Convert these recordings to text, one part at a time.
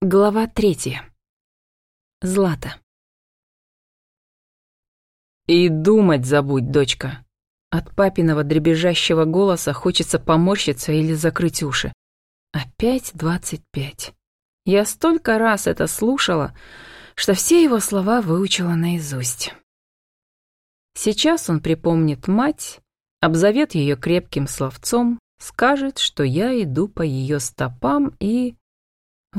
Глава третья. Злата. «И думать забудь, дочка». От папиного дребезжащего голоса хочется поморщиться или закрыть уши. Опять двадцать пять. Я столько раз это слушала, что все его слова выучила наизусть. Сейчас он припомнит мать, обзовет ее крепким словцом, скажет, что я иду по ее стопам и...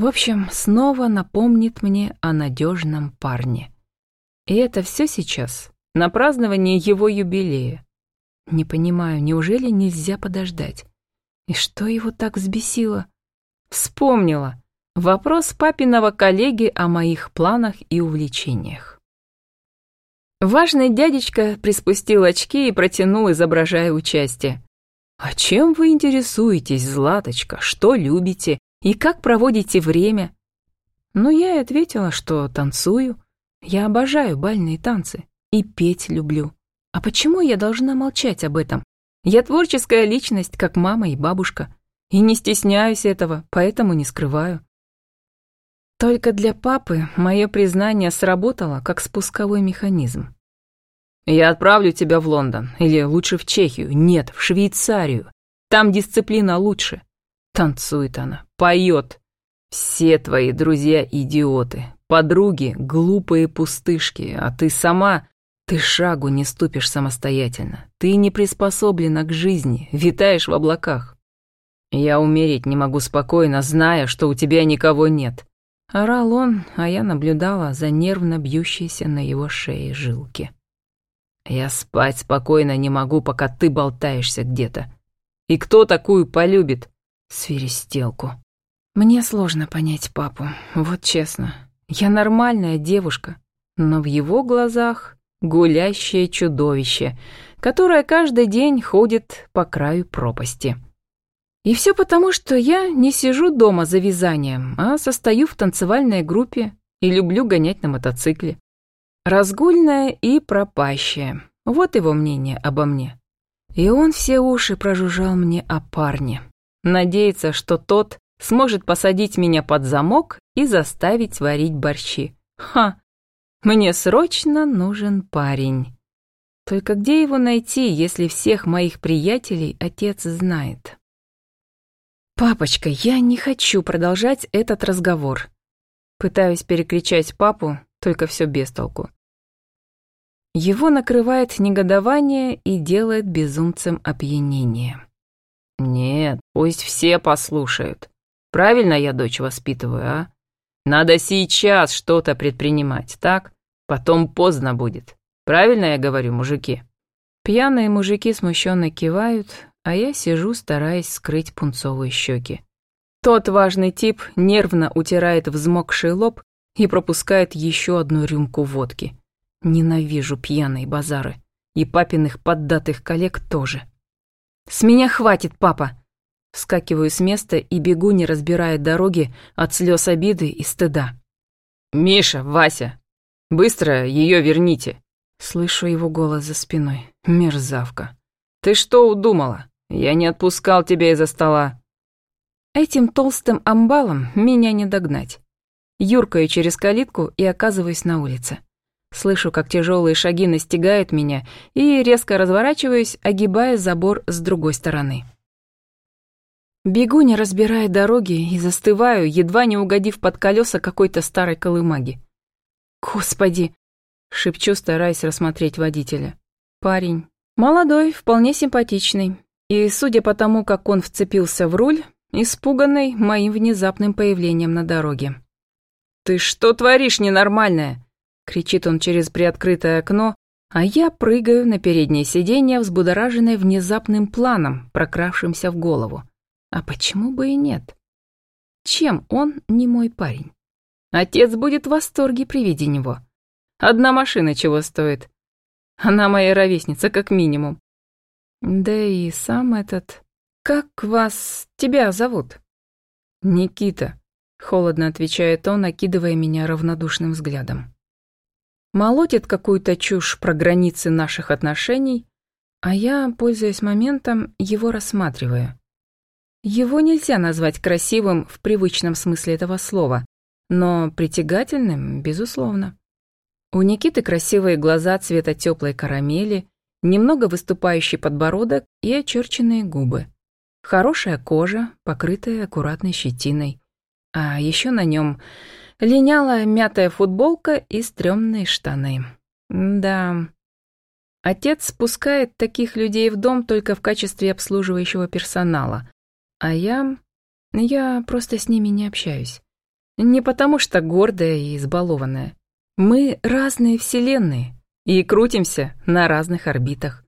В общем, снова напомнит мне о надежном парне. И это все сейчас, на праздновании его юбилея. Не понимаю, неужели нельзя подождать? И что его так взбесило? Вспомнила. Вопрос папиного коллеги о моих планах и увлечениях. Важный дядечка приспустил очки и протянул, изображая участие. «А чем вы интересуетесь, Златочка? Что любите? И как проводите время? Ну, я и ответила, что танцую. Я обожаю бальные танцы. И петь люблю. А почему я должна молчать об этом? Я творческая личность, как мама и бабушка. И не стесняюсь этого, поэтому не скрываю. Только для папы мое признание сработало как спусковой механизм. «Я отправлю тебя в Лондон, или лучше в Чехию, нет, в Швейцарию. Там дисциплина лучше. Танцует она, поет. Все твои друзья идиоты, подруги глупые пустышки, а ты сама... Ты шагу не ступишь самостоятельно. Ты не приспособлена к жизни, витаешь в облаках. Я умереть не могу спокойно, зная, что у тебя никого нет. Орал он, а я наблюдала за нервно бьющейся на его шее жилки. Я спать спокойно не могу, пока ты болтаешься где-то. И кто такую полюбит? свиристелку. Мне сложно понять папу, вот честно. Я нормальная девушка, но в его глазах гулящее чудовище, которое каждый день ходит по краю пропасти. И все потому, что я не сижу дома за вязанием, а состою в танцевальной группе и люблю гонять на мотоцикле. Разгульная и пропащая. Вот его мнение обо мне. И он все уши прожужжал мне о парне. Надеется, что тот сможет посадить меня под замок и заставить варить борщи. Ха! Мне срочно нужен парень. Только где его найти, если всех моих приятелей отец знает? «Папочка, я не хочу продолжать этот разговор». Пытаюсь перекричать папу, только все без толку. Его накрывает негодование и делает безумцем опьянение. Нет, пусть все послушают. Правильно я дочь воспитываю, а? Надо сейчас что-то предпринимать, так? Потом поздно будет. Правильно я говорю, мужики? Пьяные мужики смущенно кивают, а я сижу, стараясь скрыть пунцовые щеки. Тот важный тип нервно утирает взмокший лоб и пропускает еще одну рюмку водки. Ненавижу пьяные базары. И папиных поддатых коллег тоже. «С меня хватит, папа!» Вскакиваю с места и бегу, не разбирая дороги от слез обиды и стыда. «Миша, Вася, быстро ее верните!» Слышу его голос за спиной. Мерзавка. «Ты что удумала? Я не отпускал тебя из-за стола». Этим толстым амбалом меня не догнать. Юркаю через калитку и оказываюсь на улице. Слышу, как тяжелые шаги настигают меня, и резко разворачиваюсь, огибая забор с другой стороны. Бегу, не разбирая дороги, и застываю, едва не угодив под колеса какой-то старой колымаги. «Господи!» — шепчу, стараясь рассмотреть водителя. Парень. Молодой, вполне симпатичный. И, судя по тому, как он вцепился в руль, испуганный моим внезапным появлением на дороге. «Ты что творишь, ненормальная?» кричит он через приоткрытое окно, а я прыгаю на переднее сиденье, взбудораженное внезапным планом, прокравшимся в голову. А почему бы и нет? Чем он не мой парень? Отец будет в восторге при виде него. Одна машина чего стоит. Она моя ровесница, как минимум. Да и сам этот... Как вас... тебя зовут? Никита, холодно отвечает он, окидывая меня равнодушным взглядом молотит какую-то чушь про границы наших отношений, а я, пользуясь моментом, его рассматриваю. Его нельзя назвать красивым в привычном смысле этого слова, но притягательным, безусловно. У Никиты красивые глаза цвета теплой карамели, немного выступающий подбородок и очерченные губы. Хорошая кожа, покрытая аккуратной щетиной. А еще на нем линялая мятая футболка и стрёмные штаны. Да, отец спускает таких людей в дом только в качестве обслуживающего персонала, а я... я просто с ними не общаюсь. Не потому что гордая и избалованная. Мы разные вселенные и крутимся на разных орбитах.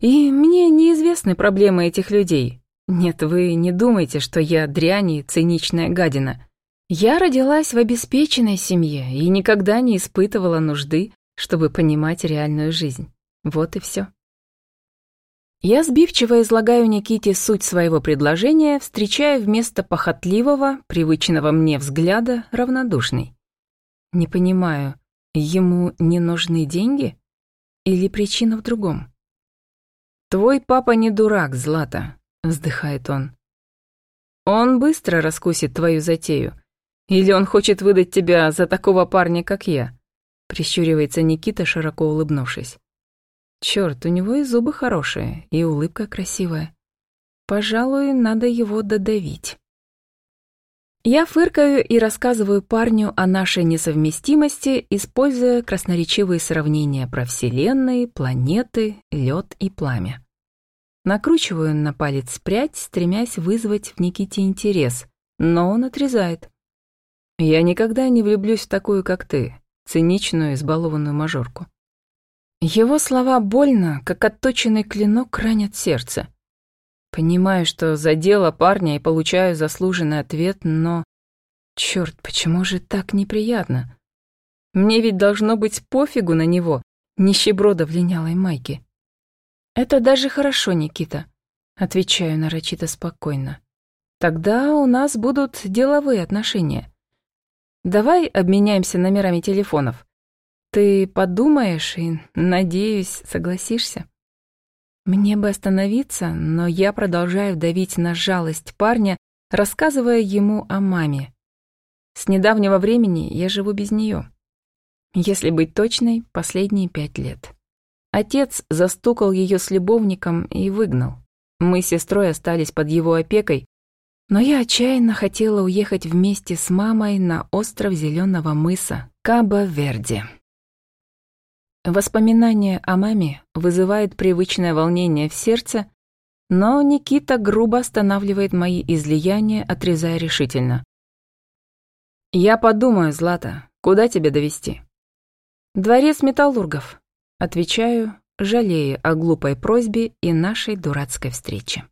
И мне неизвестны проблемы этих людей, нет, вы не думайте, что я дрянь и циничная гадина. Я родилась в обеспеченной семье и никогда не испытывала нужды, чтобы понимать реальную жизнь. Вот и все. Я сбивчиво излагаю Никите суть своего предложения, встречая вместо похотливого, привычного мне взгляда, равнодушный. Не понимаю, ему не нужны деньги? Или причина в другом? Твой папа не дурак, Злата, вздыхает он. Он быстро раскусит твою затею. Или он хочет выдать тебя за такого парня, как я? Прищуривается Никита, широко улыбнувшись. Черт, у него и зубы хорошие, и улыбка красивая. Пожалуй, надо его додавить. Я фыркаю и рассказываю парню о нашей несовместимости, используя красноречивые сравнения про Вселенные, планеты, лед и пламя. Накручиваю на палец прядь, стремясь вызвать в Никите интерес, но он отрезает. «Я никогда не влюблюсь в такую, как ты, циничную, избалованную мажорку». Его слова больно, как отточенный клинок, ранят сердце. Понимаю, что задело парня и получаю заслуженный ответ, но... Черт, почему же так неприятно? Мне ведь должно быть пофигу на него, нищеброда в линялой майке. «Это даже хорошо, Никита», — отвечаю нарочито спокойно. «Тогда у нас будут деловые отношения. Давай обменяемся номерами телефонов. Ты подумаешь и, надеюсь, согласишься?» Мне бы остановиться, но я продолжаю давить на жалость парня, рассказывая ему о маме. С недавнего времени я живу без нее. Если быть точной, последние пять лет. Отец застукал ее с любовником и выгнал. Мы с сестрой остались под его опекой, но я отчаянно хотела уехать вместе с мамой на остров Зеленого мыса, Кабо-Верде. Воспоминание о маме вызывает привычное волнение в сердце, но Никита грубо останавливает мои излияния, отрезая решительно. «Я подумаю, Злата, куда тебя довести? «Дворец металлургов», Отвечаю, жалея о глупой просьбе и нашей дурацкой встрече.